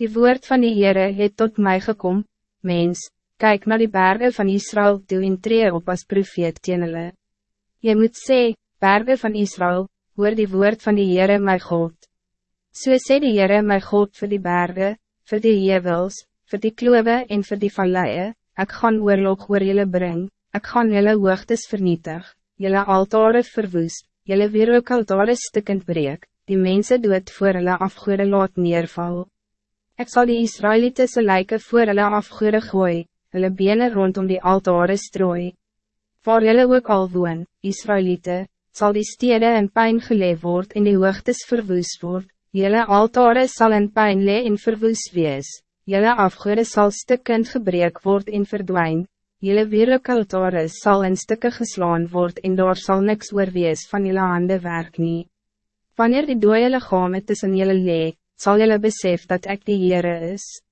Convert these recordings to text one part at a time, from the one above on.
Die woord van die Heere het tot mij gekom, mens, kijk naar die bergen van Israël toe en tree op as profeet teen hulle. Jy moet sê, bergen van Israël, hoor die woord van die Heere my God. So sê die Heere my God voor die bergen, voor die hevels, voor die klove en voor die valleie, ek gaan oorlog oor julle bring, ek gaan julle hoogtes vernietig, julle altare verwoest, julle weer ook altare stikkend breek, die mensen doet voor hulle afgoede laat neerval. Ik zal die Israëlieten se lijken voor hulle afgoede gooi, hulle benen rondom die altare strooi. Waar julle ook al woon, Israëlieten, zal die stede in pijn geleef word en die hoogtes verwoes word, julle altare sal in pijn le en verwoes wees, julle afgoede sal stukkend gebreek word en verdwijn, julle wereldaltare sal in stukken geslaan word en daar sal niks oor wees van julle hande werk nie. Wanneer die dooie lichame tussen julle leek, zal jullie besef dat ik de Heere is.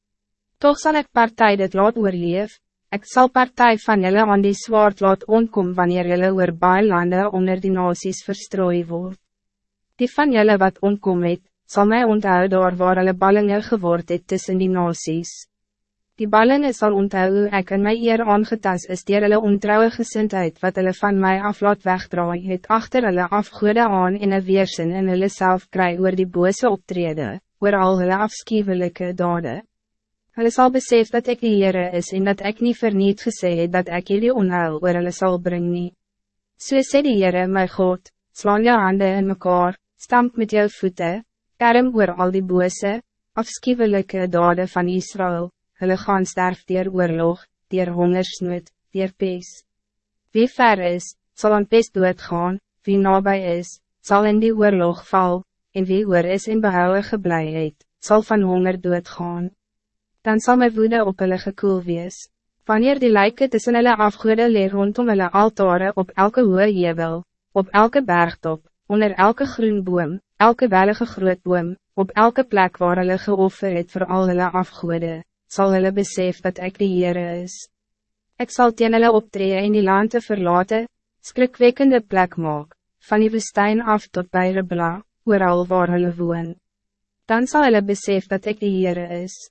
Toch zal ik partij dit laat oorleef, ik zal partij van jullie aan die zwaard laat onkom wanneer jullie oor baie lande onder die nasies verstrooi word. Die van jullie wat onkom het, sal my onthou daar waar hulle ballingen geword het tussen die nasies. Die ballingen zal onthou hoe ek in my eer aangetas is dier hulle ontrouwe gezindheid wat hulle van mij af laat wegdraai het achter hulle afgoede aan en een weersin in hulle self kry oor die bose optreden oor al hulle afschuwelijke dade. Hulle sal besef dat ik die Heere is en dat ik niet verniet gesê het dat ik jullie onheil oor hulle sal bring nie. So sê die Heere, my God, slaan jou handen in mekaar, stamp met jou voeten, kerm oor al die bose, afschuwelijke dade van Israël, hulle gaan sterf dier oorlog, dier hongersnood, dier pees. Wie ver is, zal aan pees doodgaan, wie nabij is, zal in die oorlog val, en wie oor is en behouwe geblijheid, zal van honger doodgaan. Dan zal mijn woede op hulle gekoel wees. Wanneer die lijken tussen hulle afgoede leer rondom hulle altare op elke hoë jebel, op elke bergtop, onder elke groen boom, elke wellige groot boom, op elke plek waar hulle geoffer het voor al hulle afgoede, zal hulle besef dat ik de Heere is. Ik zal teen hulle optreden in die land te verlaten, skrikwekkende plek maak, van die woestijn af tot bij Rebla, ooral waar hulle woon. Dan zal hulle besef dat ik de Heere is.